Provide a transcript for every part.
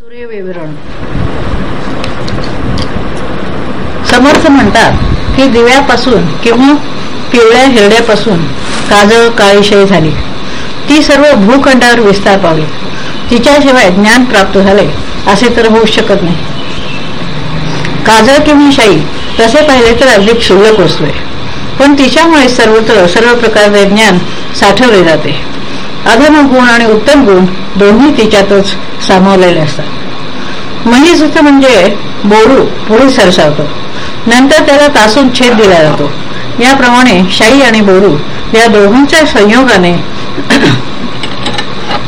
चतुरे विवरण. समर्थ म्हणतात की दिव्यापासून किंवा पिवळ्या हिरड्यापासून काजळ काळीशय झाली. ती सर्व भूखंडावर विस्तार पावली. तिच्याशिवाय ज्ञान प्राप्त झाले असे तर होऊ शकत नाही. काजळ किंवा शाई तसे पाहिले तर अधिक क्षुल्लक वस्तू आहे. पण तिच्यामुळे सर्वत्र सर्व प्रकारचे ज्ञान साठवले जाते. अधम गुण आणि उत्तम गुण दोन्ही तिच्यातच सामावलेले असतात. महिसुद्ध म्हणजे बोरू पुढे सरसावतो. नंतर त्याला तासून छेद दिला जातो. याप्रमाणे शाई आणि बोरू या दोघांच्या संयोगाने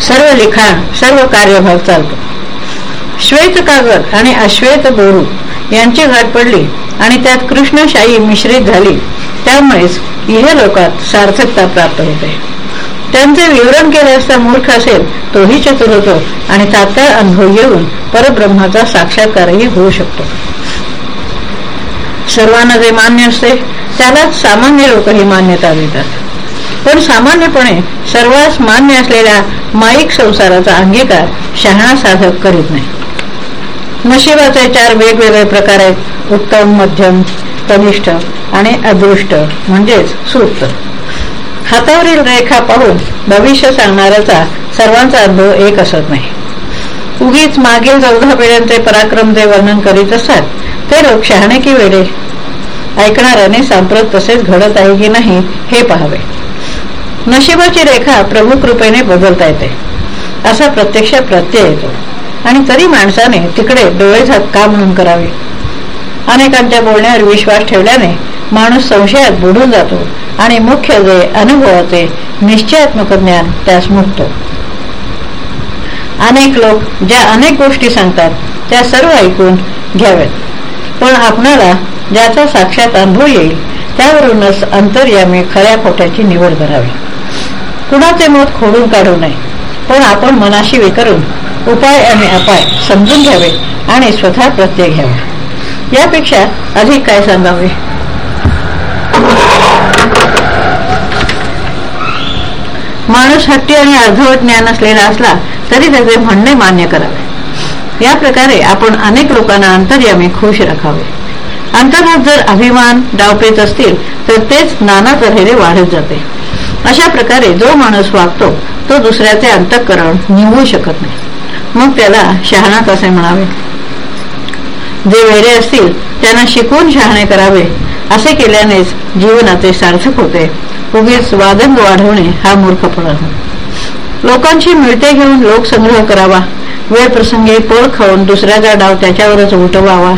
सर्व लिखाण सर्व कार्यभाग चालतो. श्वेत कागद आणि अश्वेत बोरू यांची घाट पडली आणि त्यात कृष्णशाही मिश्रित झाली. त्यामुळेच इह लोकात सार्थकता प्राप्त होते. त्यांचे विवरण केले असता मूर्ख असेल तोही चतुर होतो आणि तात्काळ अनुभव येऊन परब्रह्माचा साक्षात्कारही होऊ शकतो. सर्वांना जे मान्य असते त्यालाच सामान्य लोकही मान्यता देतात. पण सामान्यपणे सर्वांस मान्य असलेल्या माईक संसाराचा अंगीकार शहाणा साधक करीत नाही. नशिबाचे चार वेगवेगळे प्रकार आहेत उत्तम मध्यम कनिष्ठ आणि अदृष्ट म्हणजेच सुप्त हातावरील रेखा पाहून भविष्य सांगणाऱ्याचा सर्वांचा अनुभव एक असत नाही. उगीच मागील चौदा पिढ्यांचे पराक्रम जे वर्णन करीत असतात ते लोक शहाणे की वेडे. ऐकणाऱ्याने सांप्रत तसेच घडत आहे की नाही हे पाहावे. नशिबाची रेखा प्रभू कृपेने बदलता येते. असा प्रत्यक्ष प्रत्यय येतो. आणि तरी माणसाने तिकडे डोळे झाक का म्हणून करावे? अनेकांच्या बोलण्यावर विश्वास ठेवल्याने माणूस संशयात बुडून जातो आणि मुख्य जे अनुभवाचे निश्चयात्मक ज्ञान त्यास मुक्तो. अनेक लोक ज्या अनेक गोष्टी सांगतात त्या सर्व ऐकून घ्याव्यात. पण आपणाला ज्याचा साक्षात अनुभव येईल त्यावरूनच अंतर्यामी खऱ्या खोट्याची निवड करावी. कुणाचे मत खोडून काढू नये पण आपण मनाशी विकरून उपाय आणि अपाय समजून घ्यावे आणि स्वतः प्रत्यय घ्यावा. यापेक्षा अधिक काय सांगावे? माणूस हट्टी आणि अर्धवट ज्ञान असलेला असला तरी त्याचे म्हणणे मान्य करावे या प्रकारे आपण अनेक लोकांना अंतर्यामी खुश राखावे. अंतर्हात जर अभिमान डावपेच असतील तर तेच नाना तऱ्हेने वाढत जाते. अशा प्रकारे जो माणूस वागतो तो दुसऱ्याचे अंतःकरण निवू शकत नाही. मग त्याला शहाणा कसे म्हणावे? जे वेडे असतील त्यांना शिकून शहाणे करावे. असे केल्यानेच जीवनाचे सार्थक होते. उगीच वादन वाढवणे हा मूर्खपणा लोकांची मिळते घेऊन लोकसंग्रह करावा. वेळ प्रसंगी पळ खाऊन दुसऱ्याचा डाव त्याच्यावरच उठवावा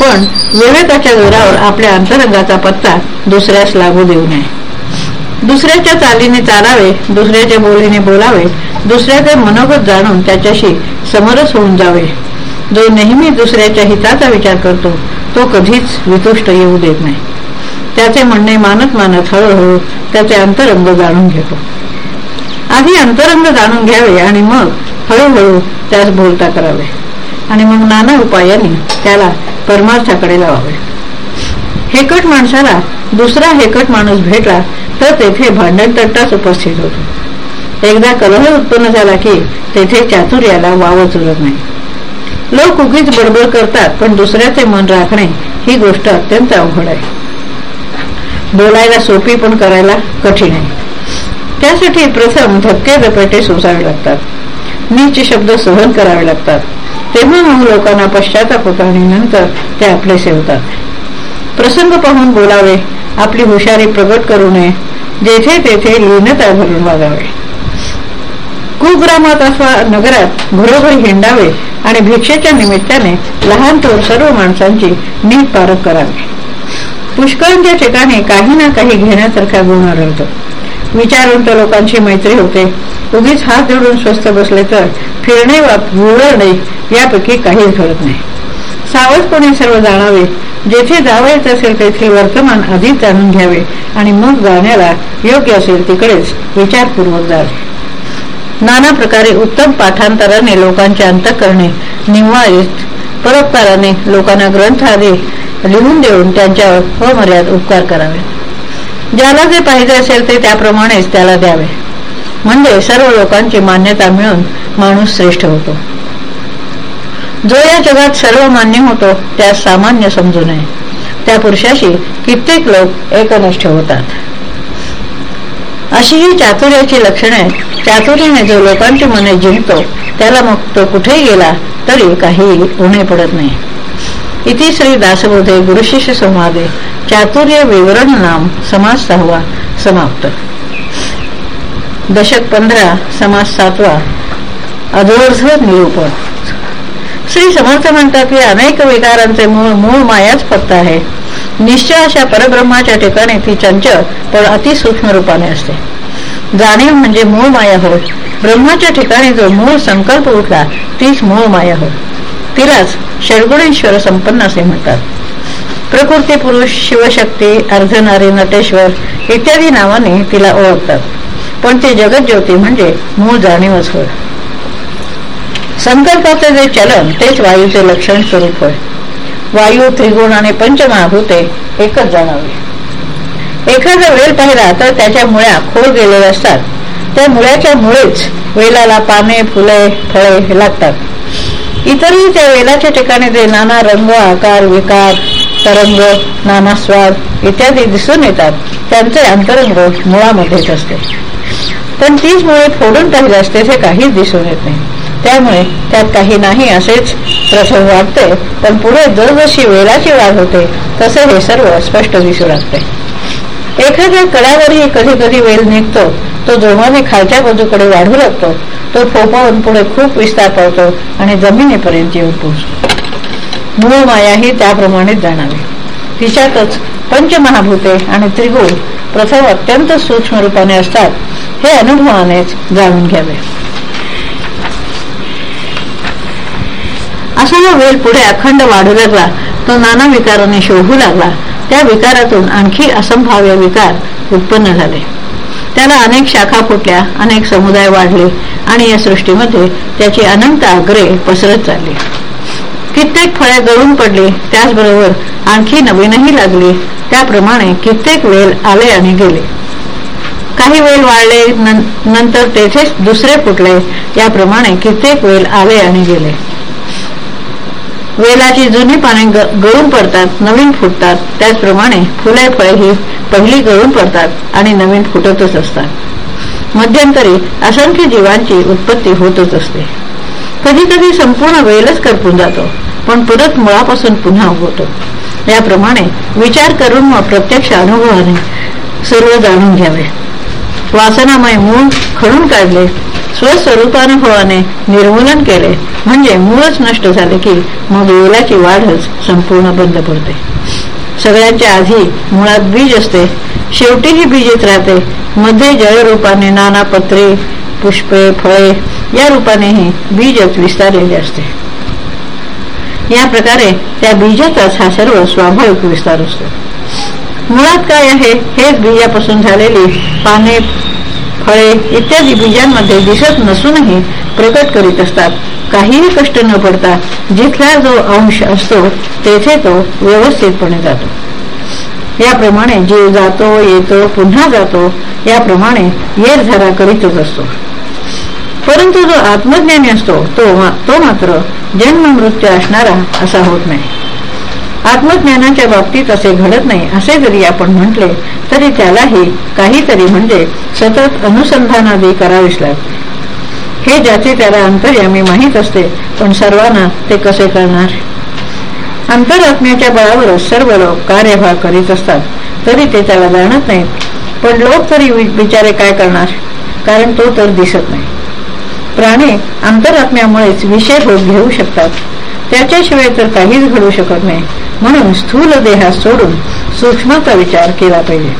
पण विवेकाच्या जोरावर आपल्या अंतरंगाचा पत्ता दुसऱ्यास लागू देऊ नये. दुसऱ्याच्या चालीने चालावे दुसऱ्याच्या बोलीने बोलावे दुसऱ्याचे मनोगत जाणून त्याच्याशी समरस होऊन जावे. जो नेहमी दुसऱ्याच्या हिताचा विचार करतो तो कधीच वितुष्ट येऊ देत नाही. त्याचे म्हणणे मानत मानत हळूहळू त्याचे अंतरंग जाणून घेतो. आधी अंतरंग जाणून घ्यावे आणि मग हळूहळू त्यास बोलता करावे. आणि मग नाना उपायांनी त्याला परमार्थाकडे लावावे. हेकट माणसाला दुसरा हेकट माणूस भेटला तर तेथे भांडण तट्टाच उपस्थित होतो. एकदा कलह उत्पन्न झाला की तेथे चातुर्याला वावच उरत नाही. लोक उगीच बडबड करतात पण दुसऱ्याचे मन राखणे ही गोष्ट अत्यंत अवघड आहे. बोलायला सोपी पण करायला कठीण आहे. त्यासाठी प्रथम धक्के दपेटे सोसावे लागतात. नीच शब्द सहन करावे लागतात. तेव्हा मग लोकांना पश्चाताप होता आणि नंतर ते आपले सेवतात. प्रसंग पाहून बोलावे आपली हुशारी प्रगट करू नये जेथे तेथे लीनता भरून वागावे. कुग्रामात अथवा नगरात घरोघरी हिंडावे आणि भिक्षेच्या निमित्ताने लहान तोर सर्व माणसांची नीट पारख करावी. पुष्कळांच्या ठिकाणी काही ना काही घेण्यासारखा गुण आढळतो. विचारवंत लोकांची मैत्री होते. उगीच हात जोडून स्वस्थ बसले तर फिरणे वा गुळणे यापैकी काहीच घडत नाही. सावधपणे सर्व जाणावे. जेथे जावायचे असेल तेथे वर्तमान आधीच जाणून घ्यावे. आणि मग जाण्याला योग्य असेल तिकडेच विचारपूर्वक जावे. नाना प्रकारे उत्तम पाठांतराने लोकांचे अंत करणे निवारित परोपकाराने लोकांना ग्रंथ आदी लिहून देऊन त्यांच्यावर अमर्याद उपकार करावे. ज्याला जे पाहिजे असेल ते त्याप्रमाणेच त्याला द्यावे. म्हणजे सर्व लोकांची मान्यता मिळून माणूस श्रेष्ठ होतो. जो या जगात सर्व मान्य होतो त्यास सामान्य समजू नये. त्या पुरुषाशी कित्येक लोक एकनिष्ठ होतात. अशी ही चातुर्याची लक्षणे चातुर्याने जो लोकांची मने जिंकतो त्याला मग तो कुठेही गेला तरी काही उणे पडत नाही. इति श्री दासबोधे गुरुशिष्य संवादे। चातुर्य विवरण नाम समाज सहावा। समाप्त। दशक पंधरा समाज सातवा। अधोर्ध निरूपण श्री समर्थ म्हणतात की अनेक विकारांचे मूळ मूळ मायाच फक्त आहे. निश्चय अशा परब्रह्माच्या ठिकाणी ती चंचल पण अतिसूक्ष्म रूपाने असते. जाणीव म्हणजे मूळ माया होय. ब्रह्माच्या ठिकाणी जो मूळ संकल्प उठला तीच मूळ माया होय. तिलाच षडगुणेश्वर संपन्न असे म्हणतात. प्रकृती पुरुष शिवशक्ती अर्धनारी नटेश्वर इत्यादी नावाने तिला ओळखतात. पण ते जगज्योती म्हणजे मूळ जाणीवच होय. संकल्पाचे जे चलन तेच वायूचे लक्षण स्वरूप होय. वायू त्रिगुण आणि पंचमहाभूते एकच जाणावे एखादा वेल पाहिला तर त्याच्या मुळ्या खोल गेलेल्या असतात. त्या मुळ्याच्या मुळेच वेलाला पाने फुले फळे लागतात. इतरही त्या वेलाच्या ठिकाणी जे नाना रंग आकार विकार तरंग नाना स्वाद इत्यादी दिसून येतात. त्यांचे अंतरंग मुळामध्येच असते. पण तीच मुळे फोडून पाहिले असते ते काहीच दिसून येत नाही. त्यामुळे त्यात काही नाही असेच प्रथम वाटते पण पुढे जसजशी वेळाची वाढ होते तसे हे सर्व स्पष्ट दिसू लागते. एखाद्या कड्यावरही कधी कधी वेल निघतो तो जोमाने खालच्या बाजूकडे वाढू लागतो तो फोपावून पुढे खूप विस्तार पावतो आणि जमिनीपर्यंत येऊन पोहोचतो मूळ मायाही त्याप्रमाणेच जाणावी तिच्यातच पंचमहाभूते आणि त्रिगुण प्रथम अत्यंत सूक्ष्म रूपाने असतात हे अनुभवानेच जाणून घ्यावे असा हा वेळ पुढे अखंड वाढू लागला तो नाना विकाराने शोभू लागला त्या विकारातून आणखी असंभाव्य विकार उत्पन्न झाले त्याला अनेक शाखा फुटल्या अनेक समुदाय वाढले आणि या सृष्टीमध्ये त्याची अनंत आग्रे पसरत चालली. कित्येक फळे गळून पडली त्याचबरोबर आणखी नवीनही लागली. त्याप्रमाणे कित्येक वेल आले आणि गेले. काही वेल वाढले नंतर तेथेच दुसरे फुटले. याप्रमाणे कित्येक वेल आले आणि गेले. वेलाची जुनी पाने गळून पडतात नवीन फुटतात. त्याचप्रमाणे फुले फळे ही पहिली गळून पडतात आणि नवीन फुटतच असतात. मध्यंतरी असंख्य जीवांची उत्पत्ती होतच असते. कधी कधी संपूर्ण वेलच करपून जातो पण परत मुळापासून पुन्हा उगवतो. याप्रमाणे विचार करून व प्रत्यक्ष अनुभवाने सर्व जाणून घ्यावे. वासनामय मूळ खडून काढले स्वस्वरूपानुभवाने निर्मूलन केले. म्हणजे मूळच नष्ट झाले की मग वेलाची वाढच संपूर्ण बंद पडते. सगळ्यांच्या आधी मुळात बीज असते. शेवटीही बीजच राहते. मध्ये जळरूपाने नाना पत्रे पुष्पे फळे या रूपानेही बीजच विस्तारलेले असते. या प्रकारे त्या बीजाचाच हा सर्व स्वाभाविक विस्तार असतो. मुळात काय आहे? हेच बीजापासून झालेली पाने फळे इत्यादी बीजांमध्ये दिसत नसूनही प्रकट करीत असतात. काहीही कष्ट न पडता जिथला जो अंश असतो तेथे तो व्यवस्थितपणे जातो. याप्रमाणे जीव जातो येतो पुन्हा जातो याप्रमाणे येर झरा करीतच असतो. परंतु जो आत्मज्ञानी असतो तो तो मात्र जन्म मृत्यू असणारा असा होत नाही. आत्मज्ञानाच्या बाबतीत असे घडत नाही असे जरी आपण म्हटले तरी त्यालाही काहीतरी म्हणजे सतत अनुसंधानादी करावीच लागते. हे ज्याचे त्याला अंतर्यामी माहीत असते पण सर्वांना ते कसे करणार? अंतरात्म्याच्या बळावरच सर्व लोक कार्यभाग करीत असतात तरी ते त्याला जाणत नाहीत पण लोक तरी बिचारे काय करणार? कारण तो तर दिसत नाही. प्राणी अंतरात्म्यामुळेच विषय होत घेऊ शकतात. त्याच्याशिवाय तर काहीच घडू शकत नाही. म्हणून स्थूल देहास सोडून सूक्ष्मचा विचार केला पाहिजे.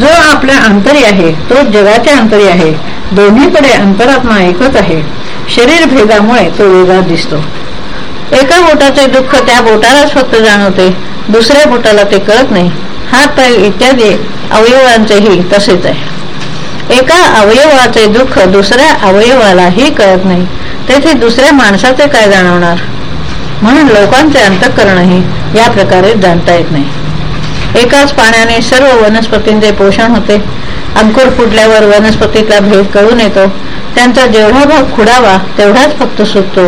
जो आपल्या अंतरी आहे तो जगाच्या अंतरी आहे दोन्हीकडे अंतरात्मा एकच आहे. शरीर भेदामुळे तो वेगळा दिसतो. एका बोटाचे दुःख त्या बोटालाच फक्त जाणवते दुसऱ्या बोटाला ते कळत नाही. हात पाय इत्यादी अवयवांचेही तसेच आहे. एका अवयवाचे दुःख दुसऱ्या अवयवालाही कळत नाही. तेथे दुसऱ्या माणसाचे काय जाणवणार? म्हणून लोकांचे अंतःकरणही या प्रकारे जाणता येत नाही. एकाच पाण्याने सर्व वनस्पतींचे पोषण होते. अंकुर फुटल्यावर वनस्पतीतला भेद कळून येतो. त्यांचा जेवढा भाग खुडावा तेवढाच फक्त सुटतो.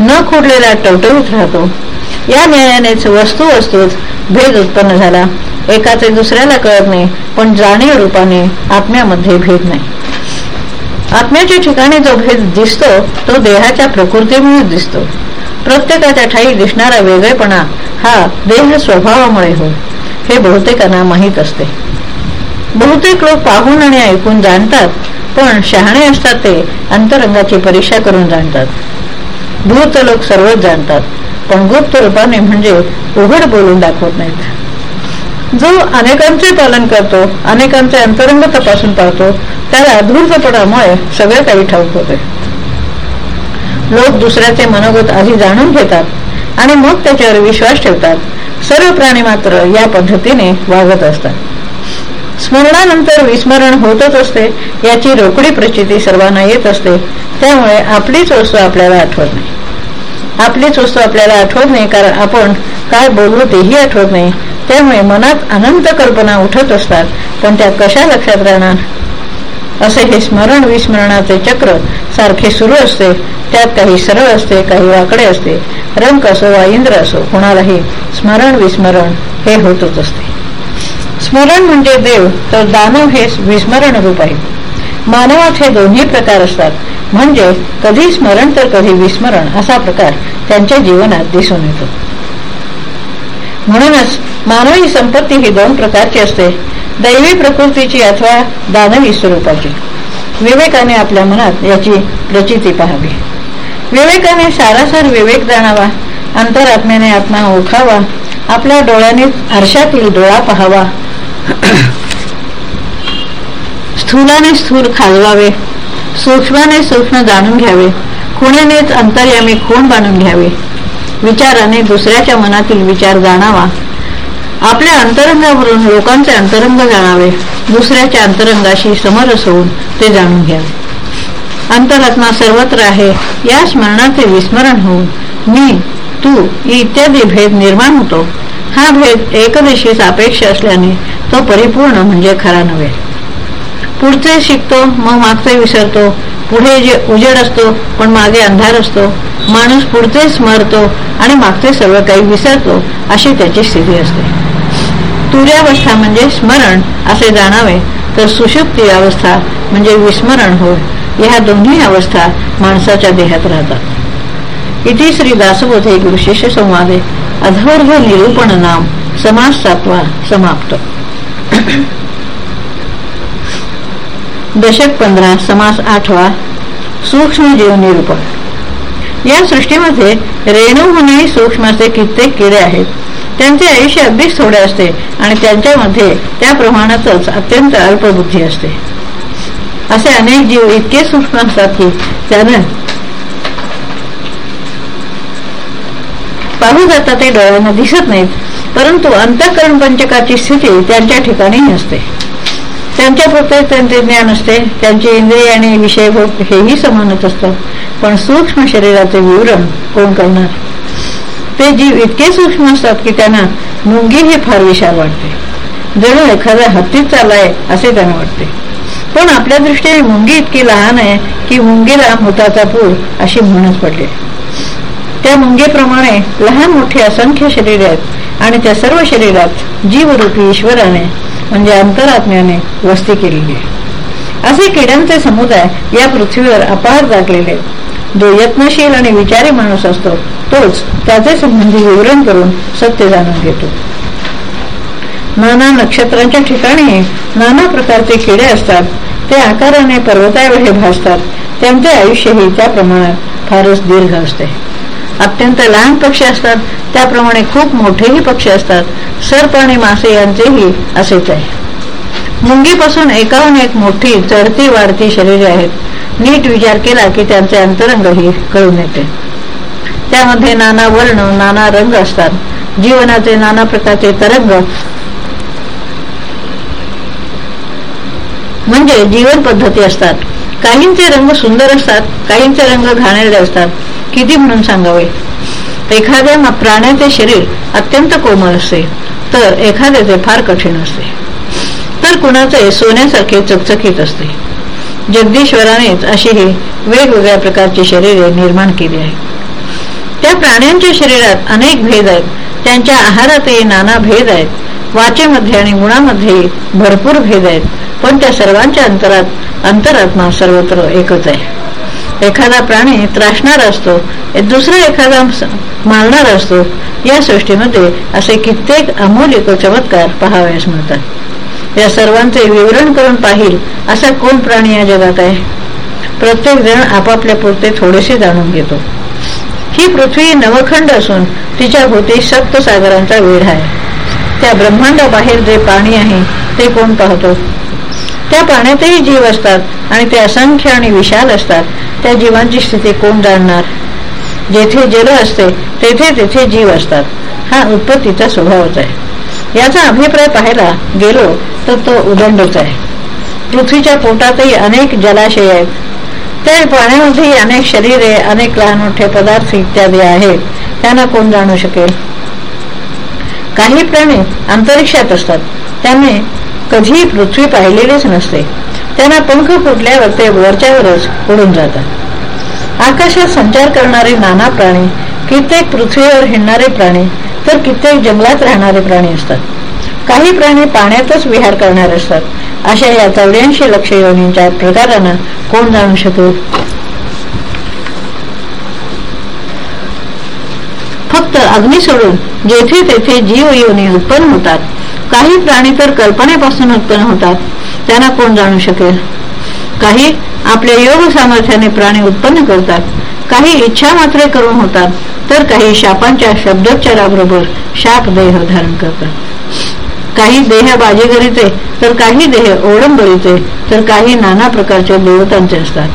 न खुडलेला टवटवीत राहतो. या न्यायानेच वस्तू वस्तूत भेद उत्पन्न झाला. एकाचे दुसऱ्याला कळत नाही पण जाणीव रूपाने आत्म्यामध्ये भेद नाही. आत्म्याच्या ठिकाणी जो भेद दिसतो तो देहाच्या प्रकृतीमुळे दिसतो. प्रत्येकाच्या ठाई दिसणारा वेगळेपणा हा देह स्वभावामुळे होय. हे बहुतेकांना माहीत असते. बहुतेक लोक पाहून आणि ऐकून जाणतात पण शहाणे असतात ते अंतरंगाची परीक्षा करून जाणतात. भूत लोक सर्वच जाणतात पण गुप्त रूपाने म्हणजे उघड बोलून दाखवत नाहीत. जो अनेकांचे पालन करतो अनेकांचे अंतरंग तपासून पाहतो त्याला धूर्तपणामुळे सगळे काही ठाऊक होते. लोक दुसऱ्याचे मनोगत आधी जाणून घेतात आणि मग त्याच्यावर विश्वास ठेवतात. सर्व प्राणी मात्र या पद्धतीने वागत असतात. स्मरणानंतर विस्मरण होतच असते याची रोकडी प्रचिती सर्वांना येत असते. त्यामुळे आपलीच वस्तू आपल्याला आठवत नाही. आपलीच वस्तू आपल्याला आठवत नाही कारण आपण काय बोलू तेही आठवत नाही. त्यामुळे मनात अनंत कल्पना उठत असतात पण त्या कशा लक्षात राहणार? असे हे स्मरण विस्मरणाचे चक्र सारखे सुरू असते. त्यात काही सरळ असते काही वाकडे असते. रंग असो वा इंद्र असो कोणालाही स्मरण विस्मरण हे होतच असते. स्मरण म्हणजे देव तर दानव हे विस्मरण रूप आहे. मानवात हे दोन्ही प्रकार असतात. म्हणजे कधी स्मरण तर कधी विस्मरण असा प्रकार त्यांच्या जीवनात दिसून येतो. म्हणूनच मानवी संपत्ती ही दोन प्रकारची असते. दैवी प्रकृतीची अथवा दानवी स्वरूपाची. विवेकाने आपल्या मनात याची प्रचिती पाहावी. विवेकाने सारासार विवेक जाणावा अंतरात्म्याने आत्मा ओळखावा आपल्या डोळ्याने आरशातील डोळा पाहावा. स्थूलाने स्थूल खाजवावे सूक्ष्माने सूक्ष्म जाणून घ्यावे खुणेनेच अंतर्यामी खूण बांधून घ्यावे. विचाराने दुसऱ्याच्या मनातील विचार जाणावा आपल्या अंतरंगावरून लोकांचे अंतरंग जाणावे दुसऱ्याच्या अंतरंगाशी समरस होऊन ते जाणून घ्यावे. अंतरात्मा सर्वत्र आहे या स्मरणाचे विस्मरण होऊन मी तू इत्यादी भेद निर्माण होतो. हा भेद एकदेशी सापेक्ष असल्याने तो परिपूर्ण म्हणजे खरा नव्हे. पुढचे शिकतो मग मागचे विसरतो. पुढे जे उजेड असतो पण मागे अंधार असतो. माणूस पुढचे स्मरतो आणि मागचे सर्व काही विसरतो अशी त्याची स्थिती असते. तुर्यावस्था म्हणजे स्मरण असे जाणावे तर सुषुप्ती अवस्था म्हणजे विस्मरण होय. ह्या दोन्ही अवस्था माणसाच्या देहात राहतात. इथे श्री दासबोधे गुरुशिष्य संवादे. अधवर्ग निरूपण नाम समास सातवा समाप्त. दशक पंधरा समास आठवा सूक्ष्म जीव निरूपण. या सृष्टीमध्ये रेणू म्हणून सूक्ष्म असे कित्येक किडे आहेत. त्यांचे आयुष्य अगदीच थोडे असते आणि त्यांच्यामध्ये त्या प्रमाणातच अत्यंत अल्पबुद्धी असते. असे अनेक जीव इतके सूक्ष्म असतात की त्यानं पाहू जाता ते डोळ्यांना दिसत नाहीत परंतु अंतःकरण पंचकाची स्थिती त्यांच्या ठिकाणी नसते. त्यांच्या प्रत्येक त्यांचे ज्ञान असते त्यांचे इंद्रिय आणि विषयभोग हेही समानच असतात पण सूक्ष्म शरीराचे विवरण कोण करणार? ते जीव इतके सूक्ष्म असतात की त्यांना मुंगी हे फार विशाल वाटते. जणू एखाद्या हत्तीत चाललाय असे त्यांना वाटते. पण आपल्या दृष्टीने मुंगी इतकी लहान आहे की मुंगीला मोताचा पूर अशी म्हणच पडली त्या मुंगीप्रमाणे लहान मोठे असंख्य शरीर आहेत आणि त्या सर्व शरीरात जीवरूपी ईश्वराने म्हणजे अंतरात्म्याने वस्ती केलेली आहे. असे किड्यांचे समुदाय या पृथ्वीवर अपार जागलेले आहेत. जो यत्नशील आणि विचारी माणूस असतो तोच त्याचे संबंधी विवरण करून सत्य जाणून घेतो. नाना नक्षत्रांच्या ठिकाणी नाना प्रकारचे किडे असतात ते आकाराने पर्वताएवढे भासतात त्यांचे आयुष्यही त्या प्रमाणात फारच दीर्घ असते. अत्यंत लहान पक्षी असतात त्याप्रमाणे खूप मोठेही पक्षी असतात सर्प आणि मासे यांचेही असेच आहे. मुंगीपासून एकाहून एक मोठी चढती वाढती शरीरे आहेत. नीट विचार केला की त्यांचे अंतरंगही कळून येते. त्यामध्ये नाना वर्ण नाना रंग असतात. जीवनाचे नाना प्रकारचे तरंग. म्हणजे जीवन पद्धती असतात. काहींचे रंग सुंदर असतात काहींचे रंग घाणेरडे असतात. किती म्हणून सांगावे? एखाद्या प्राण्याचे शरीर अत्यंत कोमल असते तर एखाद्याचे फार कठीण असते. तर कुणाचे सोन्यासारखे चकचकीत असते. जगदीश्वरानेच अशी ही वेगवेगळ्या प्रकारची शरीरे निर्माण केली आहे त्या प्राण्यांच्या शरीरात अनेक भेद आहेत. त्यांच्या आहारातही नाना भेद आहेत. वाचेमध्ये आणि गुणामध्ये भरपूर भेद आहेत. पण त्या सर्वांच्या अंतरात अंतरात्मा सर्वत्र एकच आहे. एखादा प्राणी त्रासणार असतो दुसरा एखादा मारणार असतो या सृष्टीमध्ये असे कित्येक अमूल्य चमत्कार पहावयास मिळतात. या सर्वांचे विवरण करून पाहिल असा कोण प्राणी या जगात आहे? प्रत्येक जण आपापल्या पुरते थोडेसे जाणून घेतो. ही पृथ्वी नवखंड असून तिच्या भोवती सप्त सागरांचा वेढ आहे. त्या ब्रह्मांडाबाहेर जे पाणी आहे ते कोण पाहतो? त्या पाण्यातही जीव असतात आणि ते असंख्य आणि विशाल असतात. त्या जीवांची स्थिती कोण जाणणार? जेथे जल असते तेथे तेथे जीव असतात. हा उत्पत्तीचा स्वभावच आहे. याचा अभिप्राय पाहायला गेलो तर तो उदंडच आहे. पृथ्वीच्या पोटातही अनेक जलाशय आहेत. त्या पाण्यामध्येही अनेक शरीरे अनेक लहान मोठे पदार्थ इत्यादी आहेत. त्यांना कोण जाणू शकेल? काही प्राणी अंतरिक्षात असतात. त्याने कधीही पृथ्वी पाहिलेलीच नसते. त्यांना पंख फुटल्यावर ते वरच्यावरच उडून जातात. आकाशात संचार करणारे नाना प्राणी कित्येक पृथ्वीवर हिंडणारे प्राणी तर कित्येक जंगलात राहणारे प्राणी असतात. काही प्राणी पाण्यातच विहार करणार असतात. अशा या चौऱ्याऐंशी लक्ष योनींच्या प्रकारांना कोण जाणू शकेल फक्त अग्नी सोडून जेथे तेथे जीव योनी उत्पन्न होतात. काही प्राणी तर कल्पनेपासून उत्पन्न होतात. त्यांना कोण जाणू शकेल? काही आपल्या योग सामर्थ्याने प्राणी उत्पन्न करतात. काही इच्छा मात्र करून होतात. तर काही शापांच्या शब्दोच्चाराबरोबर शाप देह धारण करतात. काही देह बाजीगरीचे तर काही देह ओडंबरीचे तर काही नाना प्रकारचे देवतांचे असतात.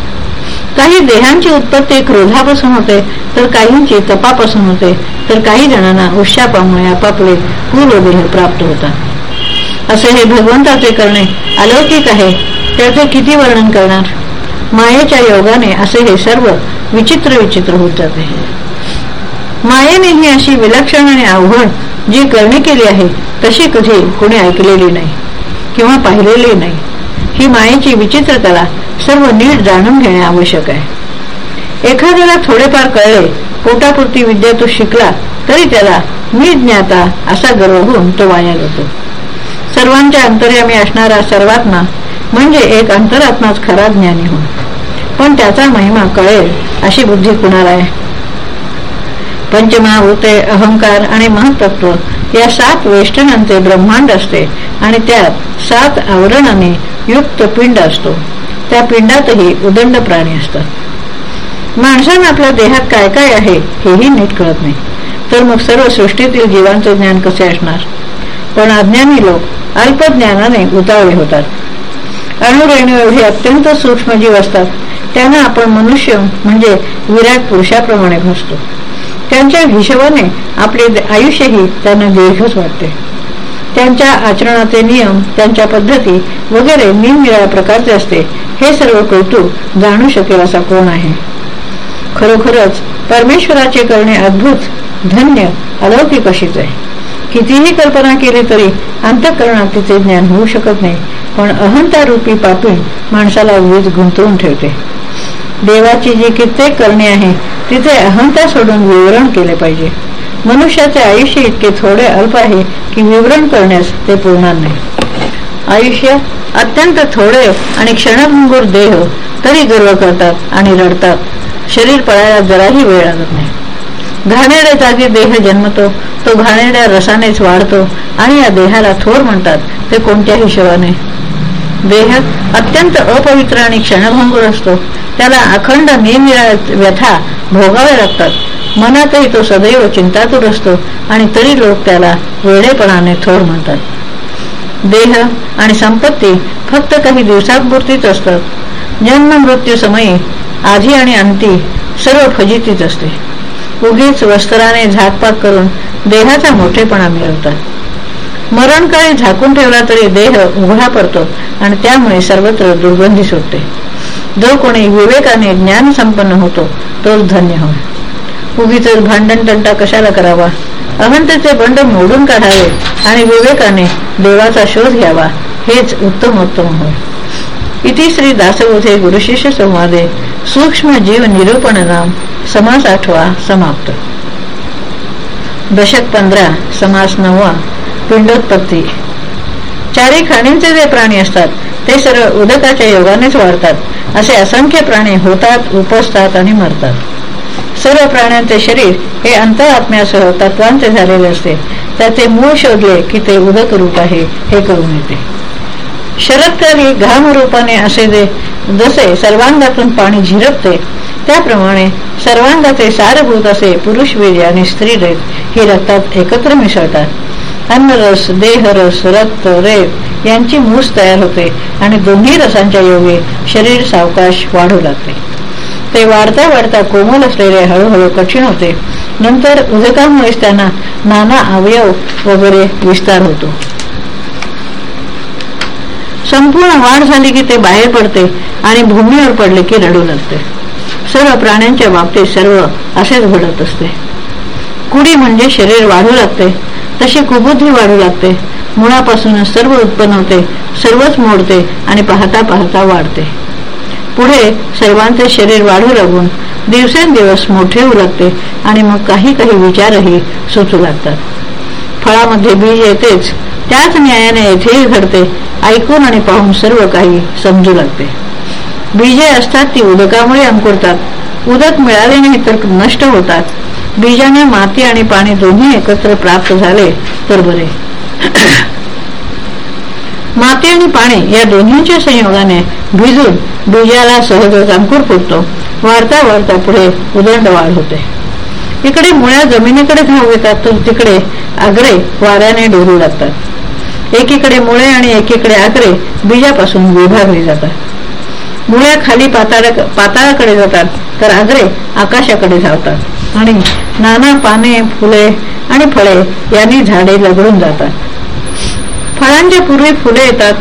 काही देहांची उत्पत्ती क्रोधापासून होते तर काहींची तपापासून होते तर काही जणांना उशापामुळे आपापले पूर्वदेह प्राप्त होतात. असे हे भगवंताचे करणे अलौकिक आहे. त्याचे किती वर्णन करणार? मायेच्या योगाने असे हे सर्व विचित्र विचित्र होत जाते. मायेने ही अशी विलक्षण आणि अवघड जी करणी केली आहे तशी कधी कोणी ऐकलेली नाही किंवा पाहिलेली नाही. ही मायेची विचित्रतला सर्व नीट जाणून घेणे आवश्यक आहे. एखाद्याला थोडेफार कळले पोटापुरती विद्या तो शिकला तरी त्याला मी ज्ञाता असा गर्व होऊन तो वाया जातो. सर्वांच्या अंतर्यामी असणारा सर्वात्मा म्हणजे एक अंतरात्माच खरा ज्ञानी होऊन. पण त्याचा महिमा कळेल अशी बुद्धी कुणाला आहे? पंचमहाभूते अहंकार आणि महत्त्व या सात वेष्टनांचे ब्रह्मांड असते आणि त्यात सात आवरणाने युक्त पिंड असतो. त्या पिंडातही उदंड प्राणी असतात. माणसानं आपल्या देहात काय काय आहे हेही नीट कळत नाही. तर मग सर्व सृष्टीतील जीवांचे ज्ञान कसे असणार? पण अज्ञानी लोक अल्पज्ञानाने उतावळे होतात. अणुरेणू एवढे अत्यंत सूक्ष्म जीव असतात. त्यांना आपण मनुष्य म्हणजे विराट पुरुषाप्रमाणे भासतो. त्यांच्या हिशोबाने आपले आयुष्यही त्यांना दीर्घच वाटते. त्यांच्या आचरणाचे नियम त्यांच्या पद्धती वगैरे निरनिराळ्या प्रकारचे असते. हे सर्व कौतुक जाणू शकेल असा कोण आहे? खरोखरच परमेश्वराचे करणे अद्भुत धन्य अलौकिक अशीच आहे. कितीही कल्पना केली तरी अंतःकरणात तिचे ज्ञान होऊ शकत नाही पण अहंता रूपी पापी माणसाला वीज गुंतवून ठेवते. देवाची जी कित्येक करणे आहे तिथे अहंता सोडून विवरण केले पाहिजे. मनुष्याचे आयुष्य इतके थोडे अल्प आहे की विवरण करण्यास ते पुरणार नाही. आयुष्य अत्यंत थोडे आणि क्षणभंगूर देह तरी गर्व करतात आणि रडतात. शरीर पळायला जराही वेळ लागत नाही. घाणेड्या जागी देह जन्मतो तो घाणेड्या रसानेच वाढतो आणि या देहाला थोर म्हणतात ते कोणत्या हिशोबाने देह अत्यंत अपवित्र आणि क्षणभंगूर असतो. त्याला अखंड निरनिराळ्या व्यथा भोगाव्या लागतात. मनातही तो सदैव चिंतातूर असतो आणि तरी लोक त्याला वेळेपणाने थोर म्हणतात. देह आणि संपत्ती फक्त काही दिवसापुरतीच असतात. जन्म मृत्यू समयी आधी आणि अंती सर्व फजितीच असते. उगीच वस्त्राने झाकपाक करून देहाचा मोठेपणा मिळवतात. मरणकाळी झाकून ठेवला तरी देह उघडा पडतो आणि त्यामुळे सर्वत्र दुर्गंधी सुटते. जो कोणी विवेकाने ज्ञान संपन्न होतो तोच धन्य होय. उगीच भांडण तंटा कशाला करावा? अहंतेचे बंड मोडून काढावे आणि विवेकाने देवाचा शोध घ्यावा हेच उत्तम उत्तम होय. इति श्री दासबोधे गुरुशिष्य संवादे सूक्ष्म जीव निरूपण नाम समास आठवा समाप्त. दशक पंधरा समास नववा पिंडोत्पत्ती. चारी खाणींचे जे प्राणी असतात ते सर्व उदकाच्या योगानेच वाढतात. असे असंख्य प्राणी होतात उपसतात आणि मरतात. सर्व प्राण्यांचे शरीर हे अंतरात्म्यासह तत्वांचे झालेले असते. त्याचे मूळ शोधले की ते उदक रूप आहे हे करून येते. शरदकाली घाम रूपाने असे जे जसे सर्वांगातून पाणी झिरपते त्याप्रमाणे सर्वांगाचे सारभूत असे पुरुष वीर आणि स्त्री रेत ही रक्तात एकत्र मिसळतात. अन्नरस देहरस रक्त रेव यांची मूस तयार होते आणि दोन्ही रसांच्या योगे शरीर सावकाश वाढू लागते. ते वाढता वाढता कोमल असलेले हळूहळू कठीण होते. नंतर उदकामुळेच त्यांना नाना अवयव वगैरे विस्तार होतो. संपूर्ण वाढ झाली की ते बाहेर पडते आणि भूमीवर पडले की रडू लागते. सर्व प्राण्यांच्या बाबतीत सर्व असेच घडत असते. कुडी म्हणजे शरीर वाढू लागते तशी कुबुद्धी वाढू लागते. मुळापासूनच सर्व उत्पन्न होते सर्वच मोडते आणि पाहता पाहता वाढते. पुढे सर्वांचे शरीर वाढू लागून दिवसेंदिवस मोठे होऊ लागते आणि मग काही काही विचारही सुचू लागतात. फळामध्ये बीज येतेच त्याच न्यायाने येथेही घडते ऐकून आणि पाहून सर्व काही समजू लागते. बीजे असतात ती उदकामुळे अंकुरतात. उदक मिळाले नाही तर नष्ट होतात. बीजाने माती आणि पाणी दोन्ही एकत्र प्राप्त झाले तर बरे. माती आणि पाणी या दोन्हीच्या संयोगाने भिजून बीजाला सहजच अंकुर फुटतो. वाढता वाढता पुढे उदंड वाढ होते. इकडे मुळ्या जमिनीकडे धाव घेतात तर तिकडे आग्रे वाऱ्याने डोरू लागतात. एकीकडे मुळे आणि एकीकडे आग्रे बीजापासून विभागली जातात. मुळ्या खाली पाताळ पाताळाकडे जातात तर आग्रे आकाशाकडे धावतात. आणि नाना पाने फुले आणि फळे यांनी झाडे लगडून जातात. फळांच्या पूर्वी फुले येतात.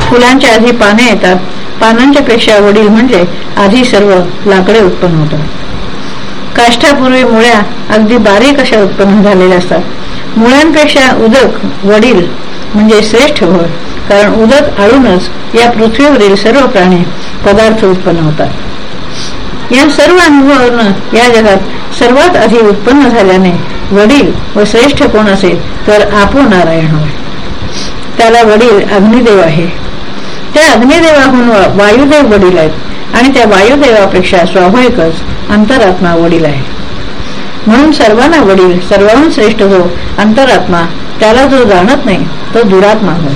फुलांच्या आधी पाने येतात. पानांच्या पेक्षा वडील म्हणजे आधी सर्व लाकडे उत्पन्न होतात. काष्ठापूर्वी मुळ्या अगदी बारीक अशा उत्पन्न झालेल्या असतात. मुळ्यांपेक्षा उदक वडील म्हणजे श्रेष्ठ होय कारण उदक आळूनच या पृथ्वीवरील सर्व प्राणी पदार्थ उत्पन्न होतात. या सर्व अनुभवावरून या जगात सर्वात आधी उत्पन्न झाल्याने वडील व श्रेष्ठ कोण असेल तर आपो नारायण होय. त्याला वडील अग्निदेव आहे. त्या अग्निदेवाहून वायुदेव वडील आहेत आणि त्या वायुदेवापेक्षा स्वाभाविकच अंतरात्मा वडील आहे. म्हणून सर्वांना वडील सर्वांहून श्रेष्ठ जो अंतरात्मा त्याला जो जाणत नाही तो दुरात्मा होय.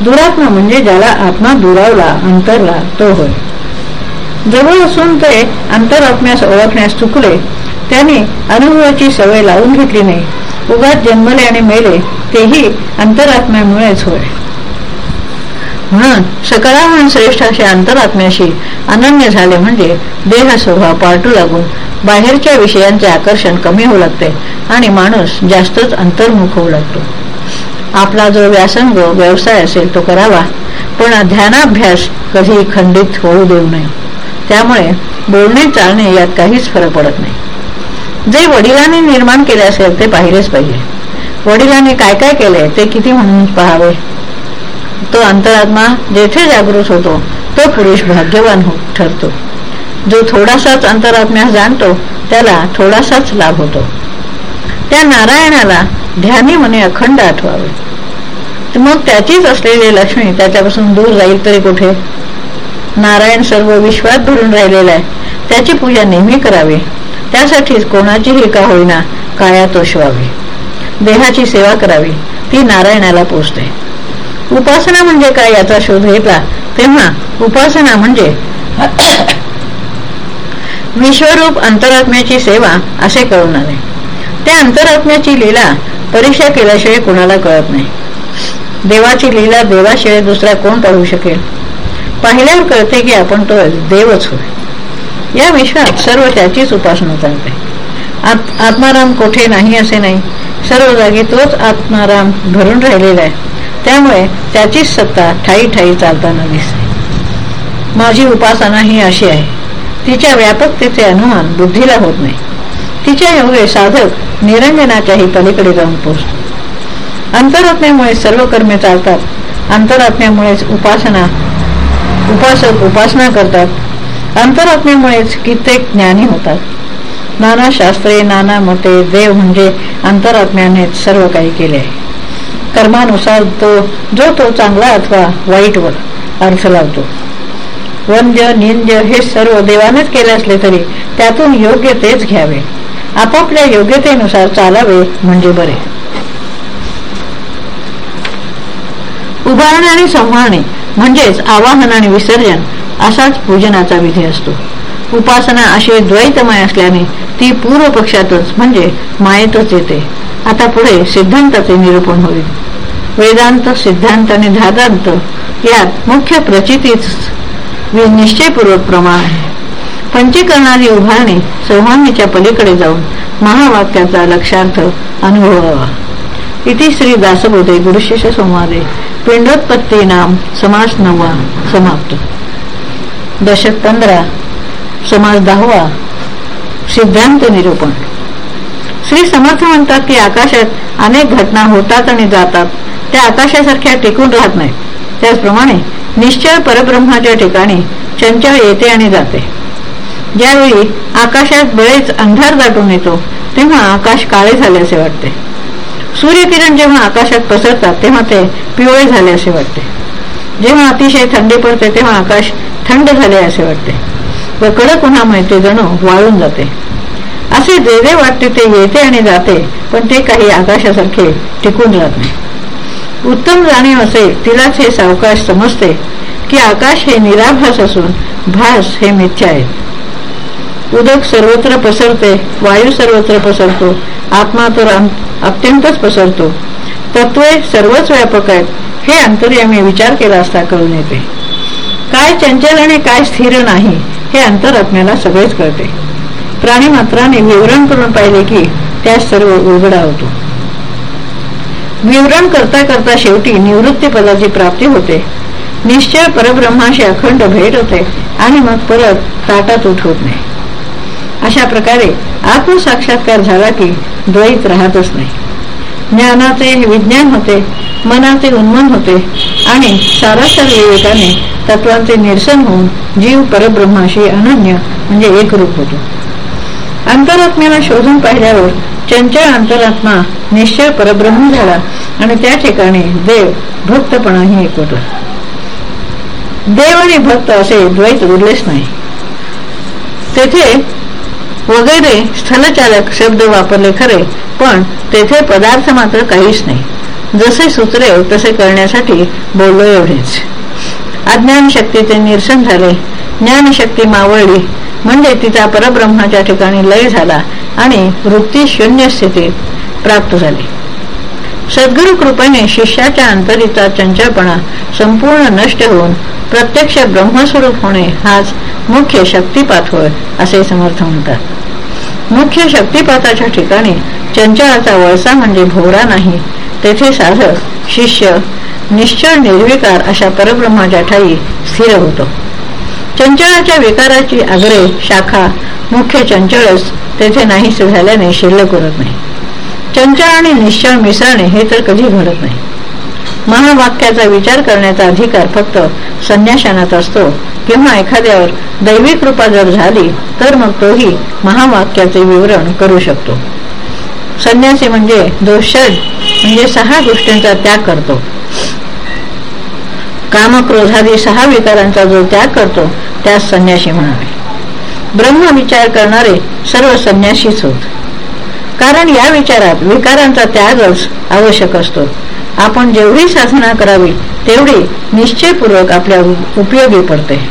दुरात्मा म्हणजे ज्याला आत्मा दुरावला अंतरला तो होय. जवळ असून ते अंतरात्म्यास ओळखण्यास चुकले त्यांनी अनुभवाची सवय लावून घेतली नाही. उगाच जन्मले आणि मेले तेही अंतरात्म्यामुळेच होय. म्हणून सकळाहून श्रेष्ठ असे अंतरात्म्याशी अनन्य झाले म्हणजे देह स्वभाव पालटू लागून बाहेरच्या विषयांचे आकर्षण कमी होऊ लागते आणि माणूस जास्तच अंतर्मुख होऊ लागतो. आपला जो व्यासंग व्यवसाय असेल तो करावा पण ध्यानाभ्यास कधी खंडित होऊ देऊ नये. त्यामुळे बोलणे चालणे यात काहीच फरक पडत नाही. जे वडिलांनी निर्माण केले असेल ते पाहिलेच पाहिजे. वडिलांनी काय काय केले ते किती म्हणून पाहावे? तो अंतरात्मा जेथे जागृत होतो तो पुरुष भाग्यवान हो ठरतो. जो थोडासाच अंतरात्म्यास जाणतो त्याला थोडासाच लाभ होतो. त्या नारायणाला ध्यानी मने अखंड आठवावे. मग त्याचीच असलेली लक्ष्मी त्याच्यापासून दूर जाईल तरी कुठे? नारायण सर्व विश्वात भरून राहिलेला आहे. त्याची पूजा नेहमी करावी. त्यासाठीच कोणाचीही का होईना काया तोषवावी. देहाची सेवा करावी ती नारायणाला पोचते. उपासना म्हणजे काय याचा शोध घेतला तेव्हा उपासना म्हणजे विश्वरूप अंतरात्म्याची सेवा असे कळून आले. त्या अंतरात्म्याची लीला परीक्षा केल्याशिवाय कोणाला कळत नाही. देवाची लीला देवाशिवाय दुसरा कोण पाहू शकेल? पाहिल्यावर कळते की आपण तो देवच होय. या विश्वात सर्व त्याचीच उपासना चालते. आत्माराम कोठे नाही असे नाही. सर्व जागी तोच आत्माराम भरून राहिलेला आहे. त्यामुळे त्याचीच सत्ता ठाई ठाई चालताना दिसते. माझी उपासना ही अशी आहे. तिच्या व्यापकतेचे अनुमान बुद्धीला होत नाही. तिच्या योगे साधक निरंजनाच्याही पलीकडे जाऊन पोचतो अंतरात्म्यामुळे सर्व कर्मे चालतात. अंतरात्म्यामुळेच उपासना उपासक उपासना करतात. अंतरात्म्यामुळेच कित्येक ज्ञानी होतात. नाना शास्त्रे नाना मते देव म्हणजे अंतरात्म्याने सर्व काही केले आहे. कर्मानुसार तो जो तो चांगला अथवा वाईटवर अर्थ लावतो. वंद्य निंद्य हे सर्व देवानेच केले असले तरी त्यातून योग्य तेच घ्यावे. आपापल्या योग्यतेनुसार चालावे म्हणजे बरे. उभारणे आणि संवाहणे म्हणजेच आवाहन आणि विसर्जन असाच पूजनाचा विधी असतो. उपासना अशी द्वैतमय असल्याने ती पूर्व पक्षातच म्हणजे मायेतच येते. आता पुढे सिद्धांताचे निरूपण होईल. वेदांत सिद्धांत आणि धादांत यात मुख्य प्रचितीच निश्चयपूर्वक प्रमाण आहे. पंचीकरणाची उभारणी संवानीच्या पलीकडे जाऊन महावाक्याचा लक्षार्थ अनुभवावा. इति श्री दासबोधे गुरुशिष्य संवादे. पिंडोत्पत्ती नाम समास नववा समाप्त. दशक पंधरा समाज दहावा सिद्धांत निरूपण. श्री समर्थ म्हणतात की आकाशात अनेक घटना होतात आणि जातात. त्या आकाशासारख्या टिकून राहत नाहीत. त्याचप्रमाणे निश्चय परब्रह्माच्या ठिकाणी चंचल येते आणि जाते. ज्यावेळी आकाशात बरेच अंधार दाटून येतो तेव्हा आकाश काळे झाले असे वाटते. सूर्यकिरण जेव्हा आकाशात पसरतात तेव्हा ते पिवळे झाले असे वाटते. जेव्हा अतिशय थंडी पडते तेव्हा आकाश थंड झाले असे वाटते. व कडक उन्हा माहिती जणू वाळून जाते. असे जे जे वाटते ते येते आणि जाते पण ते काही आकाशासारखे टिकून राहत नाही. उत्तम जाणीव असेल तिलाच हे सावकाश समजते की आकाश हे निराभास असून भास हे मिथ्या आहेत उदक सर्वत्र पसरते वायू सर्वत्र पसरतो आत्मा तर अत्यंतच पसरतो. तत्वे सर्वच व्यापक आहेत हे अंतर्यामी विचार केला असता कळून येते. काय चंचल आणि काय स्थिर नाही हे अंतरात्म्याला सगळेच कळते. प्राणीमात्राने विवरण करून पाहिले की त्यास सर्व उघडा होतो. विवरण करता करता शेवटी निवृत्ती पदाची प्राप्ती होते. निश्चय परब्रह्माशी अखंड भेट होते आणि मग परत ताटात उठ होत नाही. अशा प्रकारे आत्मसाक्षात्कार झाला की द्वैत राहतच नाही. ज्ञानाचे विज्ञान होते मनाचे उन्मन होते आणि सारासार विवेकाने तत्वांचे निरसन होऊन जीव परब्रह्माशी अनन्य म्हणजे एक रूप होतो. अंतरात्म्याला शोधून पाहिल्यावर चंचल अंतरात्मा निश्चय परब्रह्म झाला आणि त्या ठिकाणी देव भक्तपणाही एकवटला देव आणि भक्त असे द्वैत उरलेच नाही. तेथे वगैरे स्थलचालक शब्द वापरले खरे पण तेथे पदार्थ मात्र काहीच नाही. जसे सुचले तसे करण्यासाठी बोललो एवढेच. अज्ञान शक्तीचे निरसन झाले. ज्ञानशक्ती मावळली. म्हणजे तिचा परब्रह्माच्या ठिकाणी लय झाला आणि वृत्ती शून्य स्थितीत प्राप्त झाली. सद्गुरु कृपेने शिष्याच्या अंतरीचा चंचलपणा संपूर्ण नष्ट होऊन प्रत्यक्ष ब्रह्मस्वरूप होणे हाच मुख्य शक्तिपात होय असे समर्थ म्हणतात. मुख्य शक्तिपाताच्या ठिकाणी चंचलाचा वळसा म्हणजे भोवरा नाही तेथे साधक शिष्य निश्चळ निर्विकार अशा परब्रह्माच्या ठाई स्थिर होतो. चंचळाच्या विकाराची आग्रे शाखा मुख्य चंचळच तेथे नाही झाल्याने शिल्लक उरत नाही. चंचळ आणि निश्चळ मिसळणे हे तर कधी घडत नाही. महावाक्याचा विचार करण्याचा अधिकार फक्त संन्याशानात असतो. किंवा एखाद्यावर दैवी कृपा जर झाली तर मग तोही महावाक्याचे विवरण करू शकतो. संन्यासी म्हणजे दोषज म्हणजे सहा गोष्टींचा त्याग करतो. कामक्रोधादी सहा विकारांचा जो त्याग करतो त्यास संन्याशी म्हणावे. ब्रह्म विचार करणारे सर्व संन्याशीच होत. कारण या विचारात विकारांचा त्यागच आवश्यक असतो. आपण जेवढी साधना करावी तेवढी निश्चयपूर्वक आपल्या उपयोगी पडते.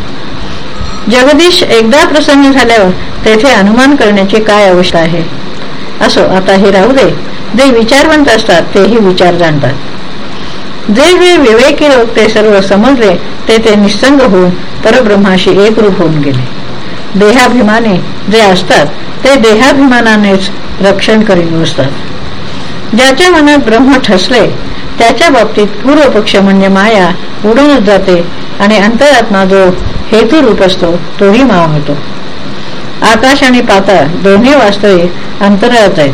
जगदीश एकदा प्रसन्न झाल्यावर तेथे अनुमान करण्याची काय आवश्यक आहे? असो आता हे राहू दे. जे विचारवंत असतात तेही विचार जाणतात. जे जे विवेकी लोक ते सर्व समजले ते ते निसंग होऊन परब्रह्माशी एकरूप होऊन गेले. देहाभिमाने जे असतात ते देहाभिमानानेच रक्षण करीत असतात ज्याच्या मनात ब्रह्म ठसले त्याच्या बाबतीत पूर्व पक्ष म्हणजे माया उडूनच जाते आणि अंतरात्मा जो हेतू रूप असतो तोही होतो. आकाश आणि पाताळ दोन्ही वास्तविक अंतराळात आहेत.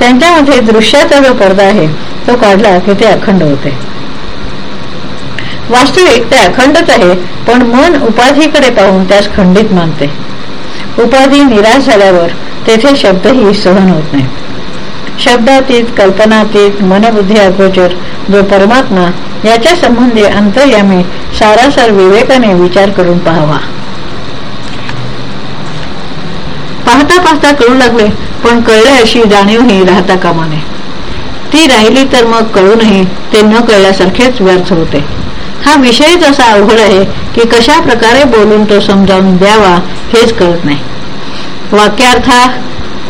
त्यांच्यामध्ये दृश्याचा जो पडदा आहे तो काढला की ते अखंड होते. वास्तविक ते अखंडच आहे पण मन उपाधीकडे पाहून त्यास खंडित मानते. उपाधी निराश झाल्यावर तेथे शब्दही सहन होत नाही. शब्दातीत कल्पनातीत मनबुद्धी अगोचर जो परमात्मा याच्या संबंधी अंतर्यामी सारासार विवेकाने विचार करून पाहावा. पाहता पाहता कळू लागले पण कळले अशी जाणीवही राहता कामा नये. ती राहिली तर मग कळूनही ते न कळल्यासारखेच व्यर्थ होते. हा विषयच असा अवघड आहे की कशा प्रकारे बोलून तो समजावून द्यावा हेच कळत नाही. वाक्यार्था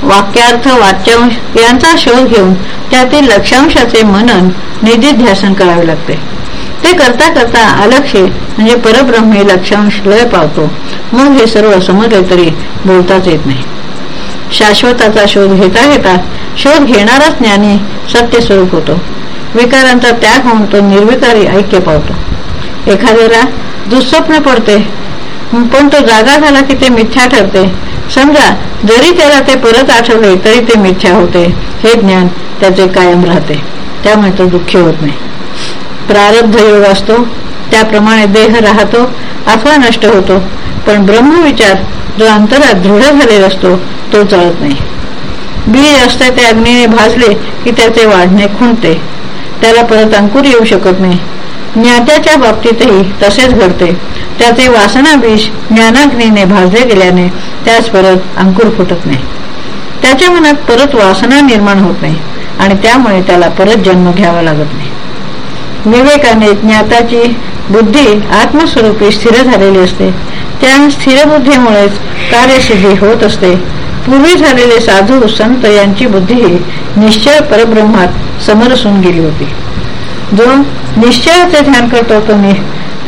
वाक्यार्थ वाच्यांश यांचा शोध घेऊन त्यातील लक्षांशाचे मनन निधिध्यासन करावे लागते. ते करता करता अलक्षे म्हणजे परब्रह्मी लक्षांश लय पावतो. मग हे सर्व समजले तरी बोलताच येत नाही. शाश्वताचा शोध घेता घेता शोध घेणाराच ज्ञानी सत्य स्वरूप होतो. विकारांचा त्याग होऊन तो निर्विकारी ऐक्य पावतो. एखाद्याला दुःस्वप्न पडते पण तो जागा झाला की ते मिथ्या ठरते. समजा जरी त्याला ते परत आठवले तरी ते मिथ्या होते. हे ज्ञान त्याचे कायम राहते. त्यामुळे तो दुःखी होत नाही. प्रारब्ध योग असतो. त्याप्रमाणे देह राहतो. अथवा नष्ट होतो. पण ब्रह्मविचार जो अंतरात दृढ झालेला असतो तो जळत नाही. बीज असते ते अग्नीने भाजले की त्याचे वाढणे खुंटते. त्याला परत अंकुर येऊ शकत नाही. ज्ञात्याच्या बाबतीतही तसेच घडते. त्याचे वासना बीज ज्ञानाग्नीने भाजले गेल्याने त्यास परत अंकुर फुटत नाही. त्याच्या मनात परत वासना निर्माण होत नाही आणि त्यामुळे त्याला परत जन्म घ्यावा लागत नाही. विवेकाने ज्ञाताची बुद्धी आत्मस्वरूपी स्थिर झालेली असते. त्या स्थिर बुद्धीमुळेच कार्यसिद्धी होत असते. पूर्वी झालेले साधू संत यांची बुद्धी निश्चय परब्रह्मात समरसून गेली होती. जो निश्चयाचे ध्यान करतो तो,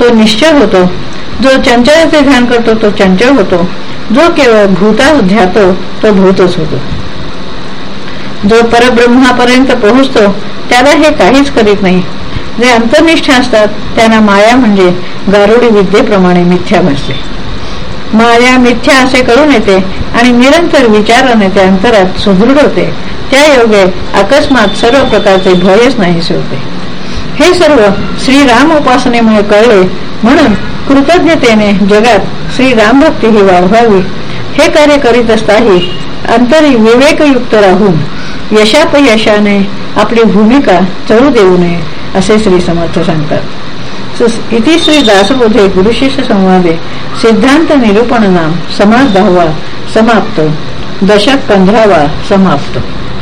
तो निश्चय होतो. जो चंचळाचे ध्यान करतो तो चंचल होतो. जो केवळ भूता ध्यातो तो भूतच होतो. जो परब्रह्मापर्यंत पोहोचतो त्याला हे काहीच करीत नाही. जे अंतर्निष्ठ असतात त्यांना माया म्हणजे गारुडी विद्येप्रमाणे मिथ्या भासते. माया मिथ्या असे करून येते आणि निरंतर विचाराने ते अंतरात सुदृढ होते. त्या योगे अकस्मात सर्व प्रकारचे भयच नाही होते हे सर्व श्रीराम उपासनेमुळे कळले म्हणून कृतज्ञतेने जगात श्रीराम भक्ती ही वाढवावी. हे कार्य करीत असताही अंतरी विवेकयुक्त राहून यशापयशाने आपली भूमिका चढू देऊ नये असे श्री समर्थ सांगतात. इति श्री दासबोधे गुरुशिष्य संवादे सिद्धांत निरूपण नाम समाज दहावा समाप्त. दशक पंधरावा समाप्त.